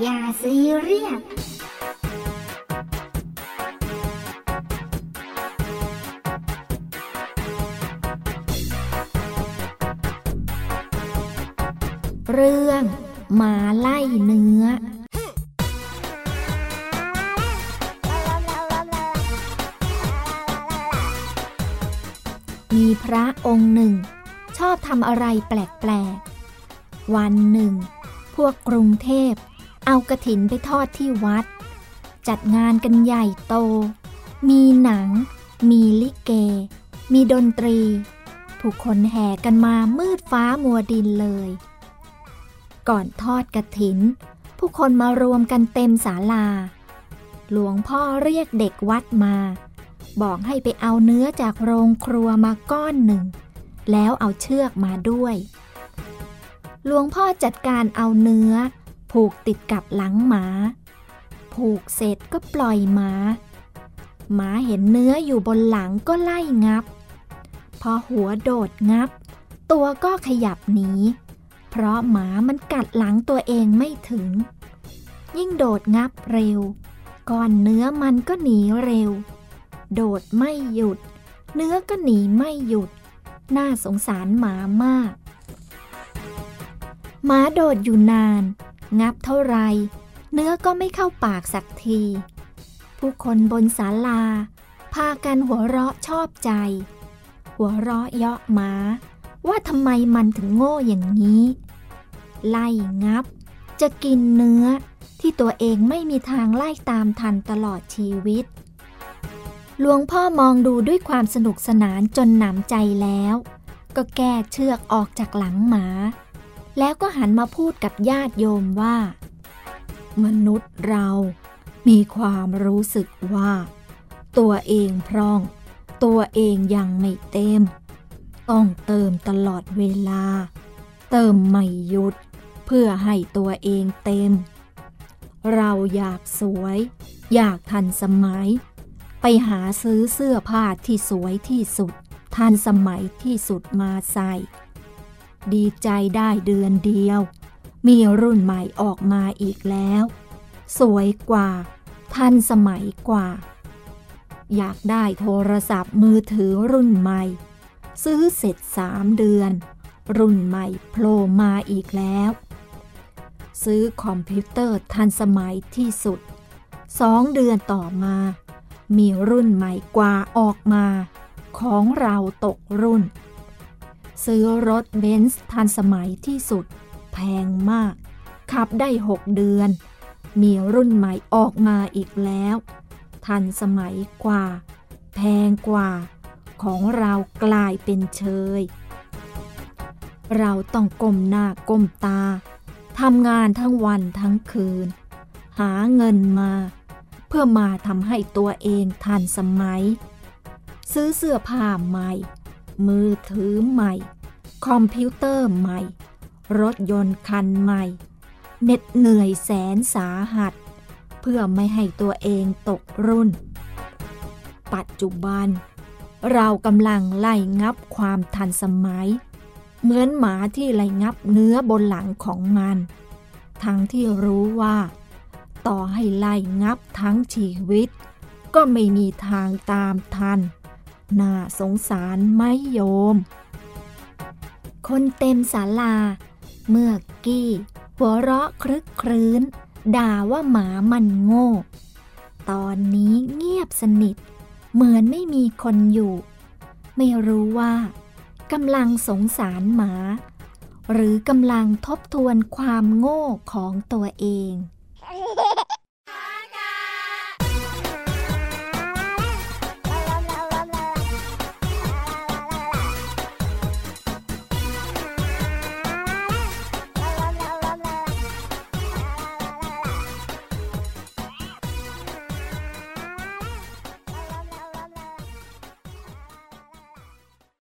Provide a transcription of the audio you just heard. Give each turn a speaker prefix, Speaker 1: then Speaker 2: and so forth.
Speaker 1: อย่าซีเรียส
Speaker 2: เรื่องหมาไล่เนื้อ มีพระองค์หนึ่ง ชอบทำอะไรแปลก ๆ วันหนึ่ง พวกกรุงเทพ เอากระถินไปทอดที่วัด จัดงานกันใหญ่โต มีหนัง มีลิเก มีดนตรี ผู้คนแห่กันมามืดฟ้ามัวดินเลย ก่อนทอดกระถิน ผู้คนมารวมกันเต็มศาลา หลวงพ่อเรียกเด็กวัดมา บอกให้ไปเอาเนื้อจากโรงครัวมาก้อนหนึ่ง แล้วเอาเชือกมาด้วยหลวงพ่อจัดการเอาเนื้อ ผูกติดกับหลังหมา ผูกเสร็จก็ปล่อยหมา หมาเห็นเนื้ออยู่บนหลังก็ไล่งับ พอหัวโดดงับ ตัวก็ขยับหนี เพราะหมามันกัดหลังตัวเองไม่ถึง ยิ่งโดดงับเร็ว ก้อนเนื้อมันก็หนีเร็ว โดดไม่หยุด เนื้อก็หนีไม่หยุด น่าสงสารหมามากหมาโดดอยู่นาน งับเท่าไร เนื้อก็ไม่เข้าปากสักที ผู้คนบนศาลา พากันหัวเราะชอบใจ หัวเราะเยาะหมา ว่าทำไมมันถึงโง่อย่างนี้ ไล่งับ จะกินเนื้อที่ตัวเองไม่มีทางไล่ตามทันตลอดชีวิต หลวงพ่อมองดูด้วยความสนุกสนานจนหนำใจแล้ว ก็แก้เชือกออกจากหลังหมา แล้วก็หันมาพูดกับญาติโยมว่า มนุษย์เรามีความรู้สึกว่า ตัวเองพร่อง ตัวเองยังไม่เต็ม ต้องเติมตลอดเวลา เติมไม่หยุด เพื่อให้ตัวเองเต็ม เราอยากสวย อยากทันสมัย ไปหาซื้อเสื้อผ้าที่สวยที่สุด ทันสมัยที่สุดมาใส่ ดีใจได้เดือนเดียว มีรุ่นใหม่ออกมาอีกแล้ว สวยกว่า ทันสมัยกว่า อยากได้โทรศัพท์มือถือรุ่นใหม่ ซื้อเสร็จสามเดือน รุ่นใหม่โผล่มาอีกแล้ว ซื้อคอมพิวเตอร์ทันสมัยที่สุดสองเดือนต่อมา มีรุ่นใหม่กว่าออกมา ของเราตกรุ่น ซื้อรถเบนซ์ทันสมัยที่สุด แพงมาก ขับได้หกเดือน มีรุ่นใหม่ออกมาอีกแล้ว ทันสมัยกว่า แพงกว่า ของเรากลายเป็นเชย เราต้องก้มหน้าก้มตาทำงานทั้งวันทั้งคืน หาเงินมา เพื่อมาทำให้ตัวเองทันสมัย ซื้อเสื้อผ้าใหม่ มือถือใหม่ คอมพิวเตอร์ใหม่ รถยนต์คันใหม่ เหน็ดเหนื่อยแสนสาหัส เพื่อไม่ให้ตัวเองตกรุ่น ปัจจุบัน เรากำลังไล่งับความทันสมัย เหมือนหมาที่ไล่งับเนื้อบนหลังของมัน ทั้งที่รู้ว่า ต่อให้ไล่งับทั้งชีวิต ก็ไม่มีทางตามทัน น่าสงสารไหมโยม คนเต็มศาลา เมื่อกี้ หัวเราะครึกครื้น ด่าว่าหมามันโง่ ตอนนี้เงียบสนิท เหมือนไม่มีคนอยู่ ไม่รู้ว่ากำลังสงสารหมา หรือกำลังทบทวนความโง่ของตัวเอง